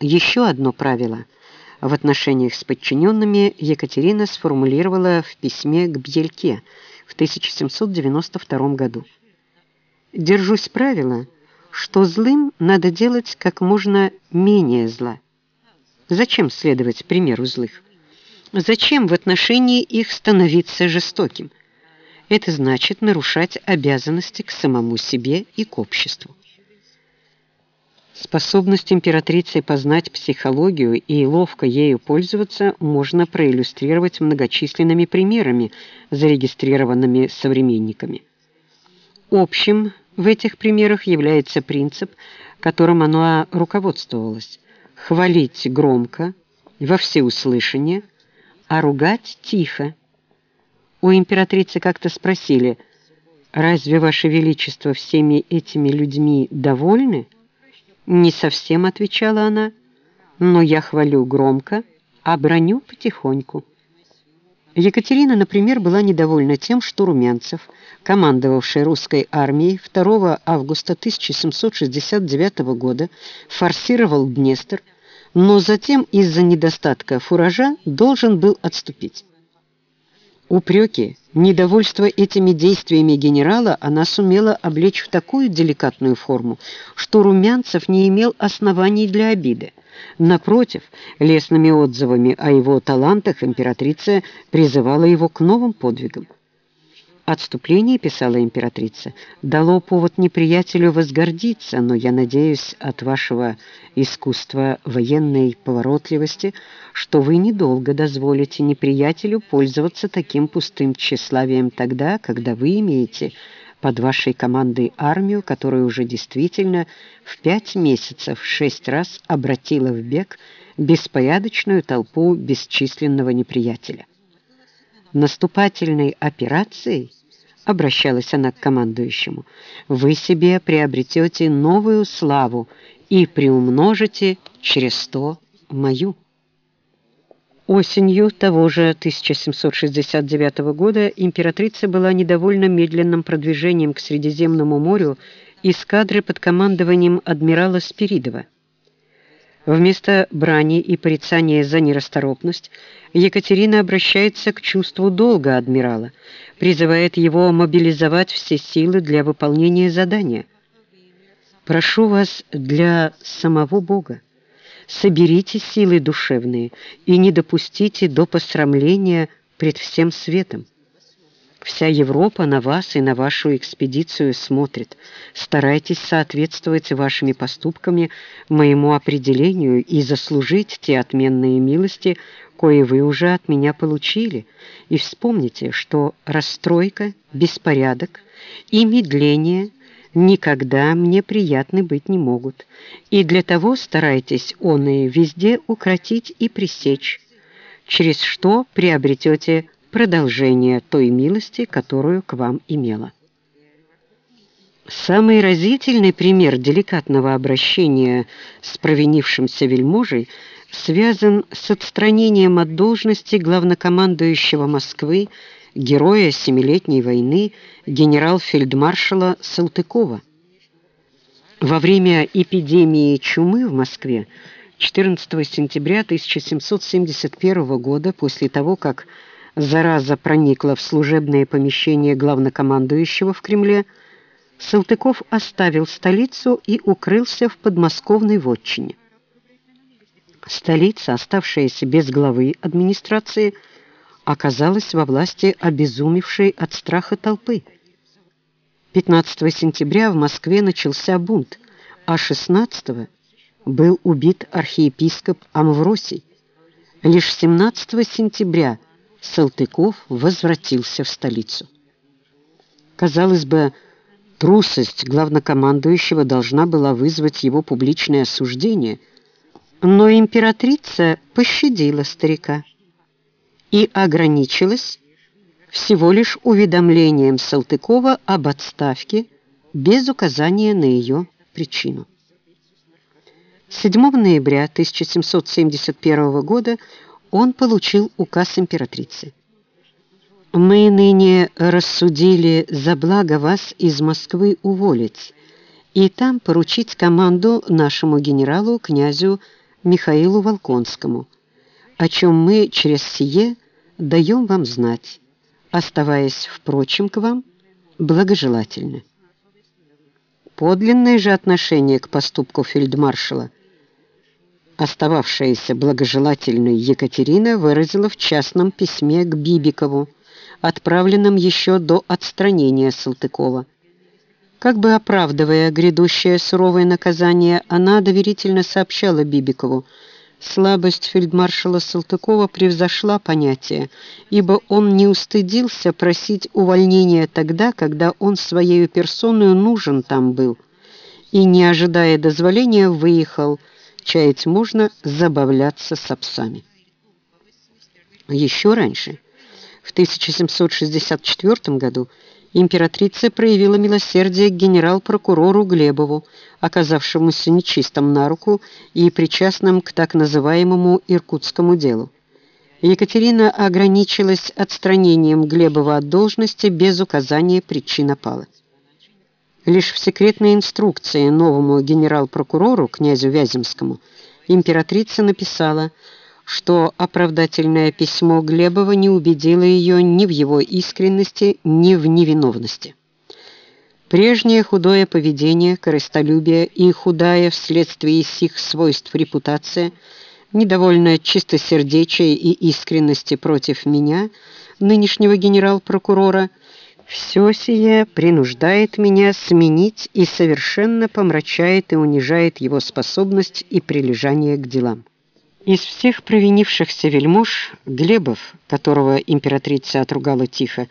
Еще одно правило в отношениях с подчиненными Екатерина сформулировала в письме к Бьельке в 1792 году. «Держусь правила, что злым надо делать как можно менее зла. Зачем следовать примеру злых?» Зачем в отношении их становиться жестоким? Это значит нарушать обязанности к самому себе и к обществу. Способность императрицы познать психологию и ловко ею пользоваться можно проиллюстрировать многочисленными примерами, зарегистрированными современниками. Общим в этих примерах является принцип, которым она руководствовалась – хвалить громко, во всеуслышание – а ругать тихо. У императрицы как-то спросили, «Разве, Ваше Величество, всеми этими людьми довольны?» «Не совсем», — отвечала она, «но я хвалю громко, а броню потихоньку». Екатерина, например, была недовольна тем, что Румянцев, командовавший русской армией 2 августа 1769 года, форсировал Днестр, но затем из-за недостатка фуража должен был отступить. Упреки, недовольство этими действиями генерала она сумела облечь в такую деликатную форму, что Румянцев не имел оснований для обиды. Напротив, лестными отзывами о его талантах императрица призывала его к новым подвигам. Отступление, писала императрица, дало повод неприятелю возгордиться, но я надеюсь от вашего искусства военной поворотливости, что вы недолго дозволите неприятелю пользоваться таким пустым тщеславием тогда, когда вы имеете под вашей командой армию, которая уже действительно в пять месяцев шесть раз обратила в бег беспорядочную толпу бесчисленного неприятеля. Наступательной операцией, обращалась она к командующему, вы себе приобретете новую славу и приумножите через сто мою. Осенью того же 1769 года императрица была недовольна медленным продвижением к Средиземному морю эскадры под командованием адмирала Спиридова. Вместо брани и порицания за нерасторопность Екатерина обращается к чувству долга адмирала, призывает его мобилизовать все силы для выполнения задания. «Прошу вас для самого Бога, соберите силы душевные и не допустите до посрамления пред всем светом. Вся Европа на вас и на вашу экспедицию смотрит. Старайтесь соответствовать вашими поступками моему определению и заслужить те отменные милости, кое вы уже от меня получили. И вспомните, что расстройка, беспорядок и медление – никогда мне приятны быть не могут, и для того старайтесь он и везде укротить и пресечь, через что приобретете продолжение той милости, которую к вам имела. Самый разительный пример деликатного обращения с провинившимся вельможей связан с отстранением от должности главнокомандующего Москвы героя Семилетней войны генерал-фельдмаршала Салтыкова. Во время эпидемии чумы в Москве 14 сентября 1771 года, после того, как зараза проникла в служебное помещение главнокомандующего в Кремле, Салтыков оставил столицу и укрылся в подмосковной вотчине. Столица, оставшаяся без главы администрации, оказалась во власти обезумевшей от страха толпы. 15 сентября в Москве начался бунт, а 16 был убит архиепископ Амвросий. Лишь 17 сентября Салтыков возвратился в столицу. Казалось бы, трусость главнокомандующего должна была вызвать его публичное осуждение, но императрица пощадила старика и ограничилась всего лишь уведомлением Салтыкова об отставке без указания на ее причину. 7 ноября 1771 года он получил указ императрицы. «Мы ныне рассудили за благо вас из Москвы уволить и там поручить команду нашему генералу князю Михаилу Волконскому, о чем мы через сие даем вам знать, оставаясь, впрочем, к вам благожелательны. Подлинное же отношение к поступку фельдмаршала, остававшаяся благожелательной Екатерина выразила в частном письме к Бибикову, отправленном еще до отстранения Салтыкова. Как бы оправдывая грядущее суровое наказание, она доверительно сообщала Бибикову, Слабость фельдмаршала Салтыкова превзошла понятие, ибо он не устыдился просить увольнения тогда, когда он своей персоной нужен там был, и, не ожидая дозволения, выехал, чаять можно забавляться с псами. Еще раньше, в 1764 году, императрица проявила милосердие к генерал-прокурору Глебову, оказавшемуся нечистым на руку и причастным к так называемому иркутскому делу. Екатерина ограничилась отстранением Глебова от должности без указания причин опалы. Лишь в секретной инструкции новому генерал-прокурору, князю Вяземскому, императрица написала – что оправдательное письмо Глебова не убедило ее ни в его искренности, ни в невиновности. Прежнее худое поведение, корыстолюбие и худая вследствие сих свойств репутация, недовольная чистосердечия и искренности против меня, нынешнего генерал-прокурора, все сие принуждает меня сменить и совершенно помрачает и унижает его способность и прилежание к делам. Из всех провинившихся вельмож Глебов, которого императрица отругала тихо,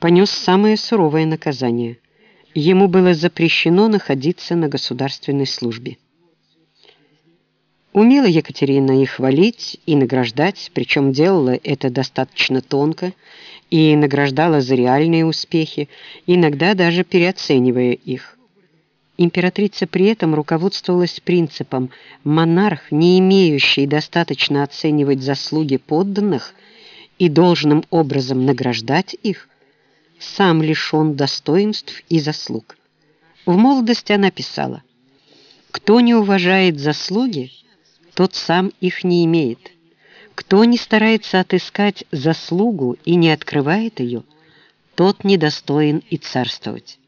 понес самое суровое наказание. ему было запрещено находиться на государственной службе. Умела Екатерина и хвалить, и награждать, причем делала это достаточно тонко, и награждала за реальные успехи, иногда даже переоценивая их. Императрица при этом руководствовалась принципом «монарх, не имеющий достаточно оценивать заслуги подданных и должным образом награждать их, сам лишен достоинств и заслуг». В молодости она писала «Кто не уважает заслуги, тот сам их не имеет. Кто не старается отыскать заслугу и не открывает ее, тот недостоин и царствовать».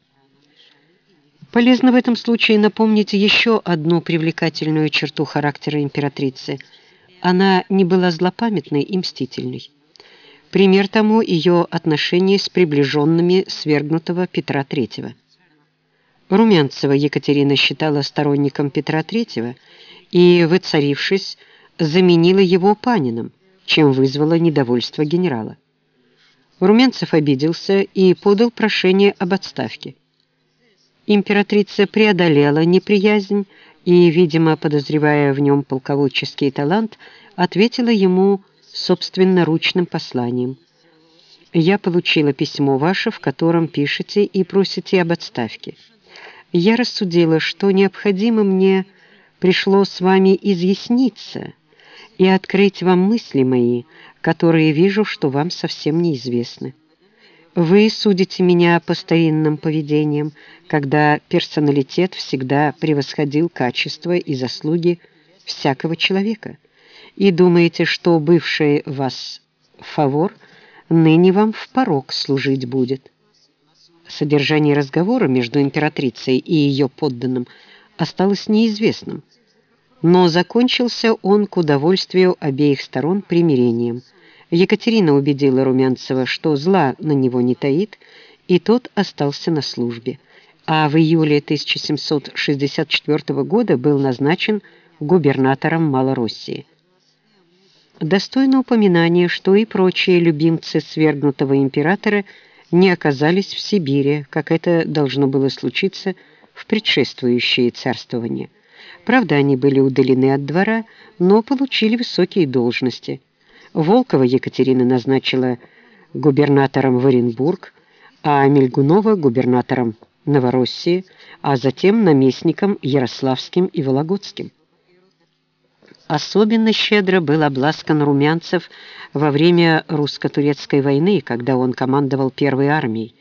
Полезно в этом случае напомнить еще одну привлекательную черту характера императрицы. Она не была злопамятной и мстительной. Пример тому ее отношение с приближенными свергнутого Петра III. Румянцева Екатерина считала сторонником Петра III и, выцарившись, заменила его Паниным, чем вызвала недовольство генерала. Румянцев обиделся и подал прошение об отставке. Императрица преодолела неприязнь и, видимо, подозревая в нем полководческий талант, ответила ему собственноручным посланием. «Я получила письмо ваше, в котором пишете и просите об отставке. Я рассудила, что необходимо мне пришло с вами изъясниться и открыть вам мысли мои, которые вижу, что вам совсем неизвестны. Вы судите меня по старинным поведениям, когда персоналитет всегда превосходил качество и заслуги всякого человека, и думаете, что бывший вас фавор ныне вам в порог служить будет. Содержание разговора между императрицей и ее подданным осталось неизвестным, но закончился он к удовольствию обеих сторон примирением – Екатерина убедила Румянцева, что зла на него не таит, и тот остался на службе. А в июле 1764 года был назначен губернатором Малороссии. Достойно упоминания, что и прочие любимцы свергнутого императора не оказались в Сибири, как это должно было случиться в предшествующие царствования. Правда, они были удалены от двора, но получили высокие должности – Волкова Екатерина назначила губернатором в Оренбург, а Мельгунова губернатором Новороссии, а затем наместником Ярославским и Вологодским. Особенно щедро был обласкан Румянцев во время русско-турецкой войны, когда он командовал Первой армией.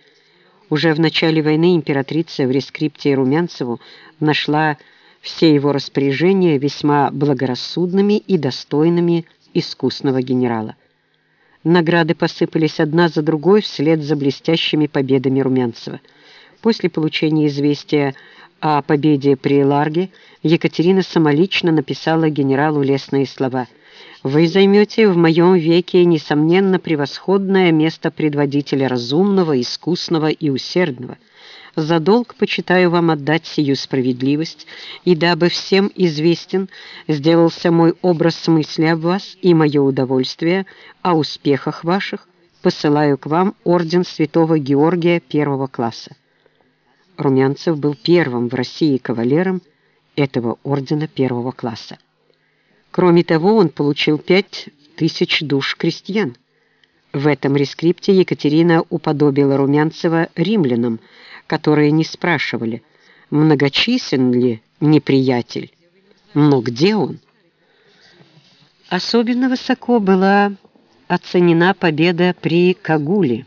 Уже в начале войны императрица в рескрипте Румянцеву нашла все его распоряжения весьма благорассудными и достойными искусного генерала. Награды посыпались одна за другой вслед за блестящими победами Румянцева. После получения известия о победе при Ларге Екатерина самолично написала генералу лестные слова «Вы займете в моем веке, несомненно, превосходное место предводителя разумного, искусного и усердного». За долг почитаю вам отдать сию справедливость, и дабы всем известен, сделался мой образ мысли об вас и мое удовольствие о успехах ваших, посылаю к вам орден святого Георгия первого класса. Румянцев был первым в России кавалером этого ордена первого класса. Кроме того, он получил пять тысяч душ крестьян. В этом рескрипте Екатерина уподобила Румянцева римлянам, которые не спрашивали, многочислен ли неприятель, но где он. Особенно высоко была оценена победа при Кагуле.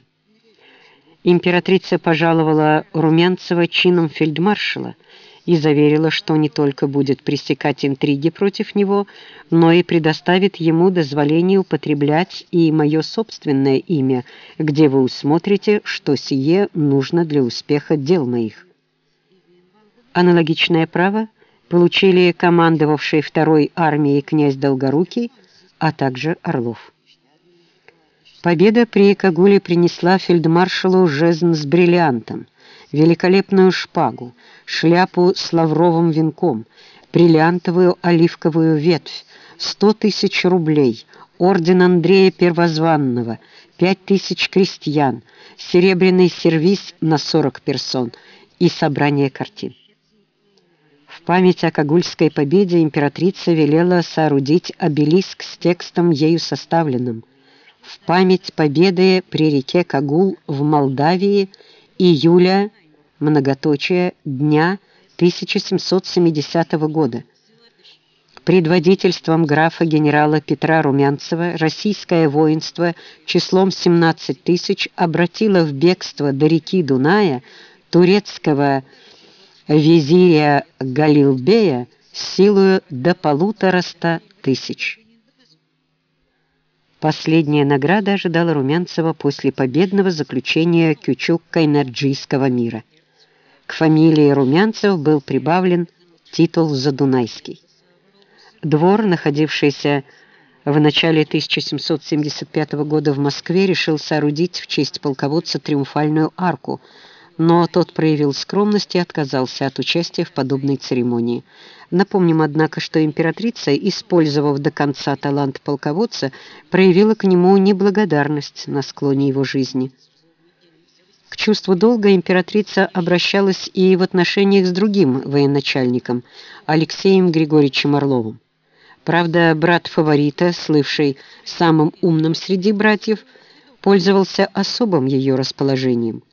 Императрица пожаловала Румянцева чином фельдмаршала и заверила, что не только будет пресекать интриги против него, но и предоставит ему дозволение употреблять и мое собственное имя, где вы усмотрите, что сие нужно для успеха дел моих. Аналогичное право получили командовавший второй армией князь Долгорукий, а также Орлов. Победа при Кагуле принесла фельдмаршалу жезн с бриллиантом – великолепную шпагу, шляпу с лавровым венком, бриллиантовую оливковую ветвь, сто тысяч рублей, орден Андрея Первозванного, пять тысяч крестьян, серебряный сервиз на сорок персон и собрание картин. В память о Кагульской победе императрица велела соорудить обелиск с текстом ею составленным. В память победы при реке Кагул в Молдавии июля, многоточие, дня 1770 года. Предводительством графа генерала Петра Румянцева российское воинство числом 17 тысяч обратило в бегство до реки Дуная турецкого визиря Галилбея силою до полутораста тысяч. Последняя награда ожидала Румянцева после победного заключения Кючук-Кайнарджийского мира. К фамилии Румянцев был прибавлен титул Задунайский. Двор, находившийся в начале 1775 года в Москве, решил соорудить в честь полководца триумфальную арку – но тот проявил скромность и отказался от участия в подобной церемонии. Напомним, однако, что императрица, использовав до конца талант полководца, проявила к нему неблагодарность на склоне его жизни. К чувству долга императрица обращалась и в отношениях с другим военачальником, Алексеем Григорьевичем Орловым. Правда, брат фаворита, слывший самым умным среди братьев, пользовался особым ее расположением.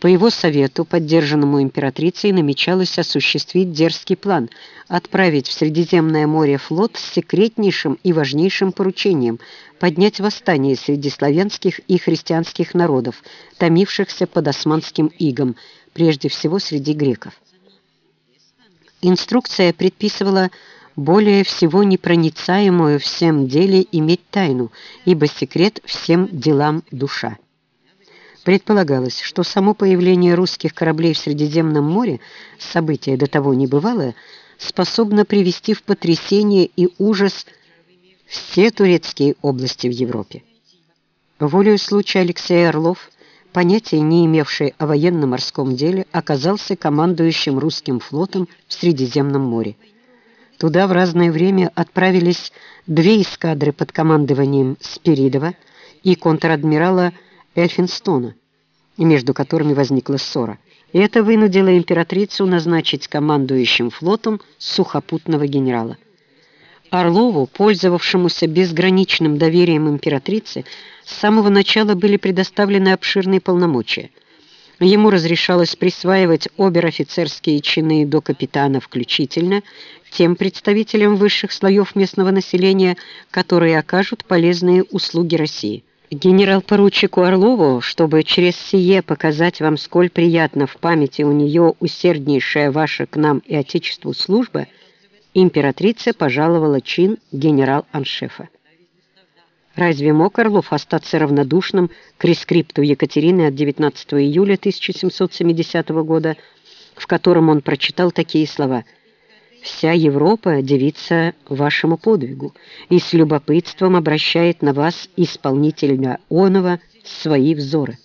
По его совету, поддержанному императрицей, намечалось осуществить дерзкий план – отправить в Средиземное море флот с секретнейшим и важнейшим поручением – поднять восстание среди славянских и христианских народов, томившихся под османским игом, прежде всего среди греков. Инструкция предписывала более всего непроницаемую всем деле иметь тайну, ибо секрет всем делам душа. Предполагалось, что само появление русских кораблей в Средиземном море, событие до того небывалое, способно привести в потрясение и ужас все турецкие области в Европе. Волею случая Алексей Орлов, понятия не имевший о военно-морском деле, оказался командующим русским флотом в Средиземном море. Туда в разное время отправились две эскадры под командованием Спиридова и контр-адмирала Павлова, Эльфинстона, между которыми возникла ссора. И это вынудило императрицу назначить командующим флотом сухопутного генерала. Орлову, пользовавшемуся безграничным доверием императрицы, с самого начала были предоставлены обширные полномочия. Ему разрешалось присваивать обер-офицерские чины до капитана включительно тем представителям высших слоев местного населения, которые окажут полезные услуги России генерал-поручику Орлову, чтобы через сие показать вам, сколь приятно в памяти у нее усерднейшая ваша к нам и Отечеству служба, императрица пожаловала чин генерал-аншефа. Разве мог Орлов остаться равнодушным к рескрипту Екатерины от 19 июля 1770 года, в котором он прочитал такие слова – Вся Европа дивится вашему подвигу и с любопытством обращает на вас исполнителя Онова свои взоры.